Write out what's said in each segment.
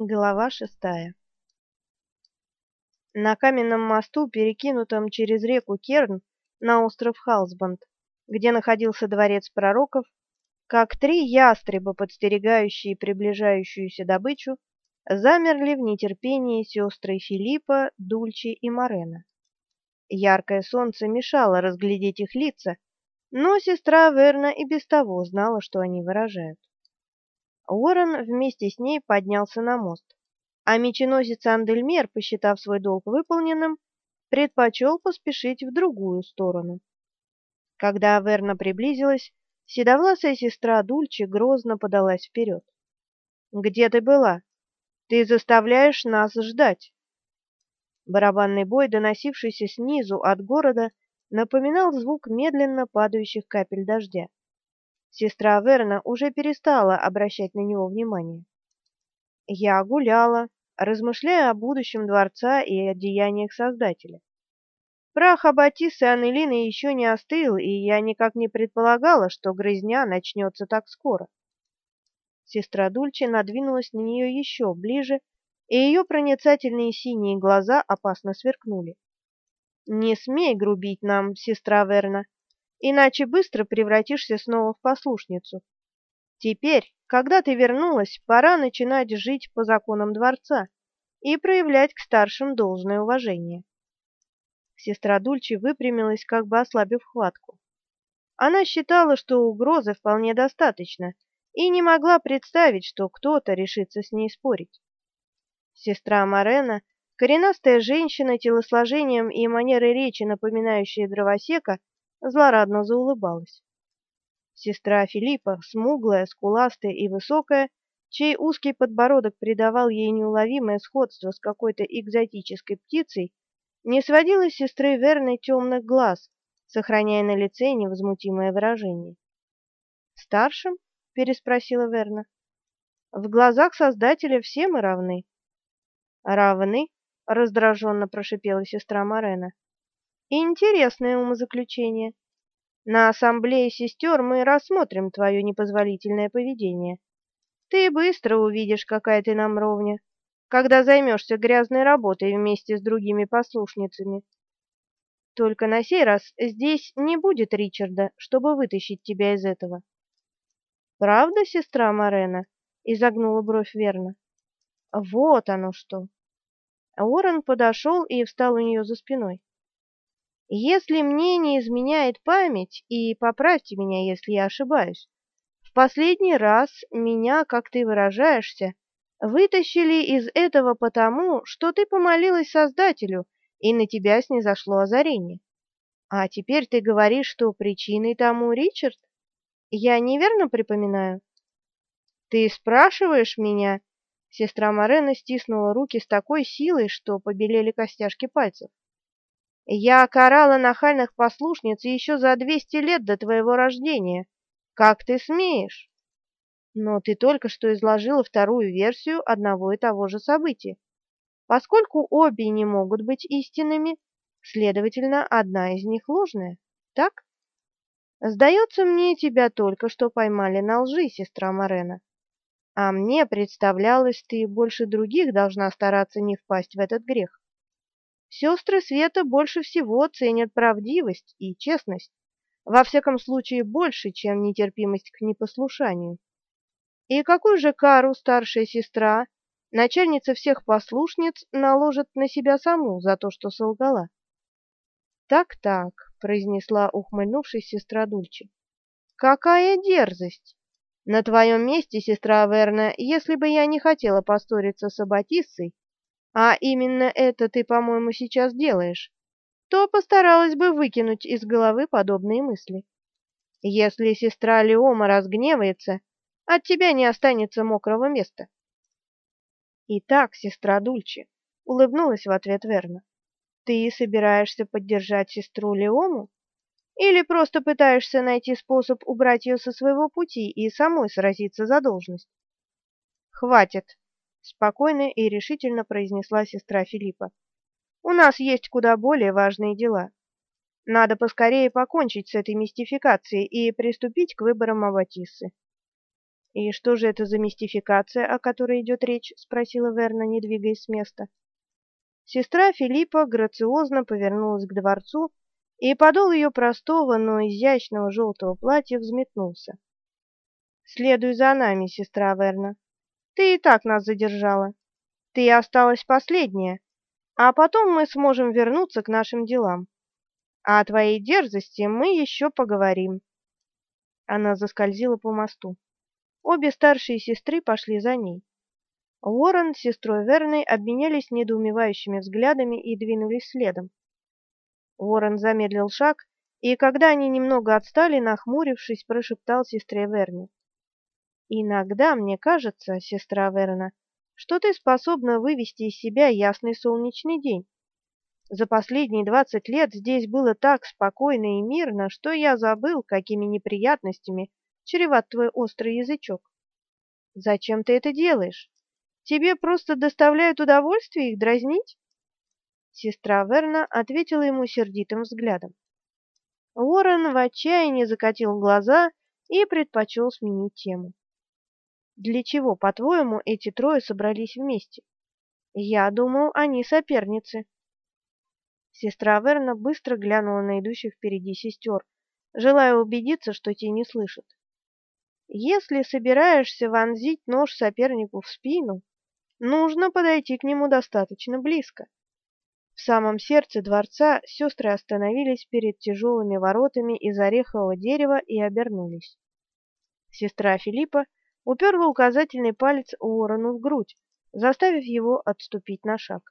Глава шестая На каменном мосту, перекинутом через реку Керн на остров Халсбанд, где находился дворец пророков, как три ястреба, подстерегающие приближающуюся добычу, замерли в нетерпении сестры Филиппа, Дульчи и Морена. Яркое солнце мешало разглядеть их лица, но сестра Верна и без того знала, что они выражают. Уоррен вместе с ней поднялся на мост, а меченосец Андельмер, посчитав свой долг выполненным, предпочел поспешить в другую сторону. Когда Верна приблизилась, седовласая сестра Дульчи грозно подалась вперед. «Где ты была? Ты заставляешь нас ждать!» Барабанный бой, доносившийся снизу от города, напоминал звук медленно падающих капель дождя. Сестра Верна уже перестала обращать на него внимание. Я гуляла, размышляя о будущем дворца и о деяниях Создателя. Прах Аббатисы Аннелины еще не остыл, и я никак не предполагала, что грызня начнется так скоро. Сестра Дульче надвинулась на нее еще ближе, и ее проницательные синие глаза опасно сверкнули. «Не смей грубить нам, сестра Верна иначе быстро превратишься снова в послушницу. Теперь, когда ты вернулась, пора начинать жить по законам дворца и проявлять к старшим должное уважение. Сестра Дульчи выпрямилась, как бы ослабив хватку. Она считала, что угрозы вполне достаточно, и не могла представить, что кто-то решится с ней спорить. Сестра Марена, коренастая женщина телосложением и манерой речи, напоминающая дровосека, злорадно заулыбалась. Сестра Филиппа, смуглая, скуластая и высокая, чей узкий подбородок придавал ей неуловимое сходство с какой-то экзотической птицей, не сводила с сестры Верны темных глаз, сохраняя на лице невозмутимое выражение. «Старшим?» — переспросила Верна. «В глазах Создателя все мы равны». «Равны?» — раздраженно прошипела сестра Морена. Интересное умозаключение. На ассамблее сестер мы рассмотрим твое непозволительное поведение. Ты быстро увидишь, какая ты нам ровня, когда займешься грязной работой вместе с другими послушницами. Только на сей раз здесь не будет Ричарда, чтобы вытащить тебя из этого. Правда, сестра Марена? изогнула бровь верно. Вот оно что. Уоррен подошел и встал у нее за спиной. Если мне не изменяет память, и поправьте меня, если я ошибаюсь, в последний раз меня, как ты выражаешься, вытащили из этого потому, что ты помолилась Создателю, и на тебя снизошло озарение. А теперь ты говоришь, что причиной тому Ричард? Я неверно припоминаю? Ты спрашиваешь меня? Сестра Морена стиснула руки с такой силой, что побелели костяшки пальцев. Я карала нахальных послушниц еще за двести лет до твоего рождения. Как ты смеешь? Но ты только что изложила вторую версию одного и того же события. Поскольку обе не могут быть истинными, следовательно, одна из них ложная. Так? Сдается мне, тебя только что поймали на лжи, сестра Морена. А мне представлялось, ты больше других должна стараться не впасть в этот грех. Сестры Света больше всего ценят правдивость и честность, во всяком случае больше, чем нетерпимость к непослушанию. И какую же кару старшая сестра, начальница всех послушниц, наложит на себя саму за то, что солгала? Так-так, произнесла, ухмыльнувшись сестра Дульче. Какая дерзость! На твоем месте, сестра Верна, если бы я не хотела поссориться с Аббатиссой, а именно это ты, по-моему, сейчас делаешь, то постаралась бы выкинуть из головы подобные мысли. Если сестра Леома разгневается, от тебя не останется мокрого места. Итак, сестра Дульче, улыбнулась в ответ Верна. Ты собираешься поддержать сестру Леому или просто пытаешься найти способ убрать ее со своего пути и самой сразиться за должность? Хватит, спокойно и решительно произнесла сестра Филиппа. У нас есть куда более важные дела. Надо поскорее покончить с этой мистификацией и приступить к выборам Аббатиссы. «И что же это за мистификация, о которой идет речь?» — спросила Верна, не двигаясь с места. Сестра Филиппа грациозно повернулась к дворцу, и подол ее простого, но изящного желтого платья взметнулся. «Следуй за нами, сестра Верна. Ты и так нас задержала. Ты осталась последняя, а потом мы сможем вернуться к нашим делам. А о твоей дерзости мы еще поговорим». Она заскользила по мосту. Обе старшие сестры пошли за ней. Уоррен с сестрой Верной обменялись недоумевающими взглядами и двинулись следом. Уоррен замедлил шаг, и когда они немного отстали, нахмурившись, прошептал сестре Верне. «Иногда мне кажется, сестра Верна, что ты способна вывести из себя ясный солнечный день. За последние двадцать лет здесь было так спокойно и мирно, что я забыл, какими неприятностями чреват твой острый язычок. Зачем ты это делаешь? Тебе просто доставляет удовольствие их дразнить? Сестра Верна ответила ему сердитым взглядом. Уоррен в отчаянии закатил глаза и предпочел сменить тему. Для чего, по-твоему, эти трое собрались вместе? Я думал, они соперницы. Сестра Верна быстро глянула на идущих впереди сестер, желая убедиться, что те не слышат. Если собираешься вонзить нож сопернику в спину, нужно подойти к нему достаточно близко. В самом сердце дворца сестры остановились перед тяжелыми воротами из орехового дерева и обернулись. Сестра Филиппа уперла указательный палец Уоррену в грудь, заставив его отступить на шаг.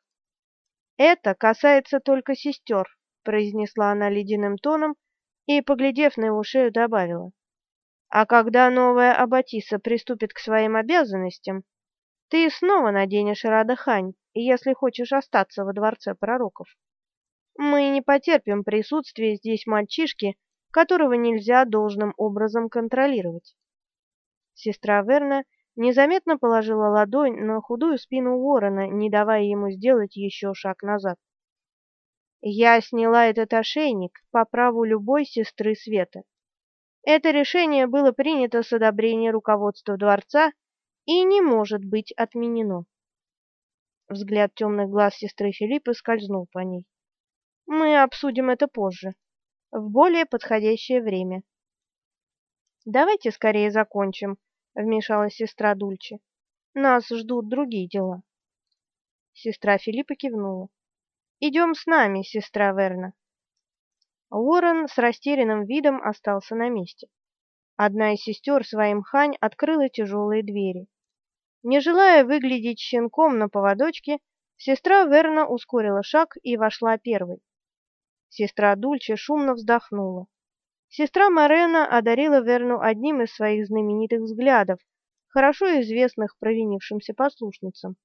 «Это касается только сестер», — произнесла она ледяным тоном и, поглядев на его шею, добавила. «А когда новая Аббатиса приступит к своим обязанностям, ты снова наденешь Радахань, если хочешь остаться во дворце пророков. Мы не потерпим присутствие здесь мальчишки, которого нельзя должным образом контролировать». Сестра Верна незаметно положила ладонь на худую спину Ворона, не давая ему сделать еще шаг назад. Я сняла этот ошейник по праву любой сестры Света. Это решение было принято с одобрения руководства дворца и не может быть отменено. Взгляд темных глаз сестры Филиппы скользнул по ней. Мы обсудим это позже, в более подходящее время. Давайте скорее закончим, вмешалась сестра Дульче. Нас ждут другие дела. Сестра Филиппа кивнула. Идем с нами, сестра Верна. Уоррен с растерянным видом остался на месте. Одна из сестер своим хань открыла тяжелые двери. Не желая выглядеть щенком на поводочке, сестра Верна ускорила шаг и вошла первой. Сестра Дульче шумно вздохнула. Сестра Морена одарила Верну одним из своих знаменитых взглядов, хорошо известных провинившимся послушницам,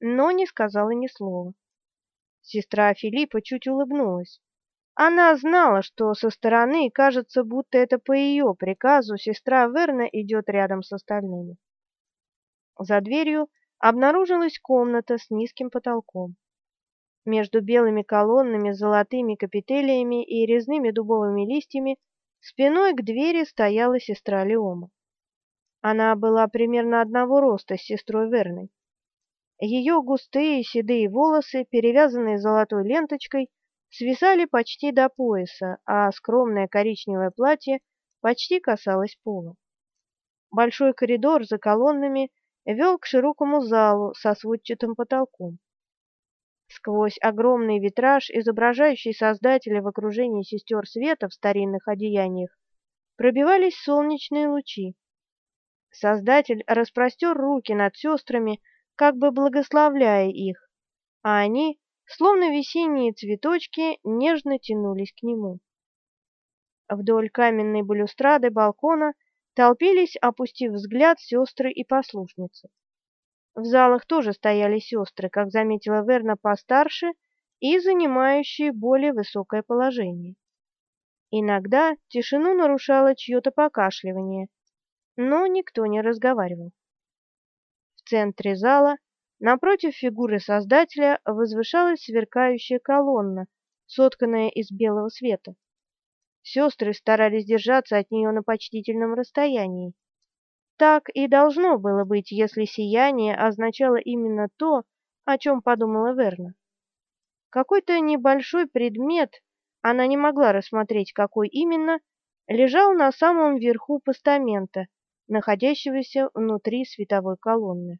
но не сказала ни слова. Сестра Филиппа чуть улыбнулась. Она знала, что со стороны кажется, будто это по ее приказу сестра Верна идет рядом с остальными. За дверью обнаружилась комната с низким потолком. Между белыми колоннами золотыми капителиями и резными дубовыми листьями Спиной к двери стояла сестра Леома. Она была примерно одного роста с сестрой Верной. Ее густые седые волосы, перевязанные золотой ленточкой, свисали почти до пояса, а скромное коричневое платье почти касалось пола. Большой коридор за колоннами вел к широкому залу со сводчатым потолком. Сквозь огромный витраж, изображающий Создателя в окружении сестер света в старинных одеяниях, пробивались солнечные лучи. Создатель распростер руки над сестрами, как бы благословляя их, а они, словно весенние цветочки, нежно тянулись к нему. Вдоль каменной балюстрады балкона толпились, опустив взгляд, сестры и послушницы. В залах тоже стояли сестры, как заметила Верна, постарше и занимающие более высокое положение. Иногда тишину нарушало чье-то покашливание, но никто не разговаривал. В центре зала, напротив фигуры Создателя, возвышалась сверкающая колонна, сотканная из белого света. Сестры старались держаться от нее на почтительном расстоянии. Так и должно было быть, если сияние означало именно то, о чем подумала Верна. Какой-то небольшой предмет, она не могла рассмотреть, какой именно, лежал на самом верху постамента, находящегося внутри световой колонны.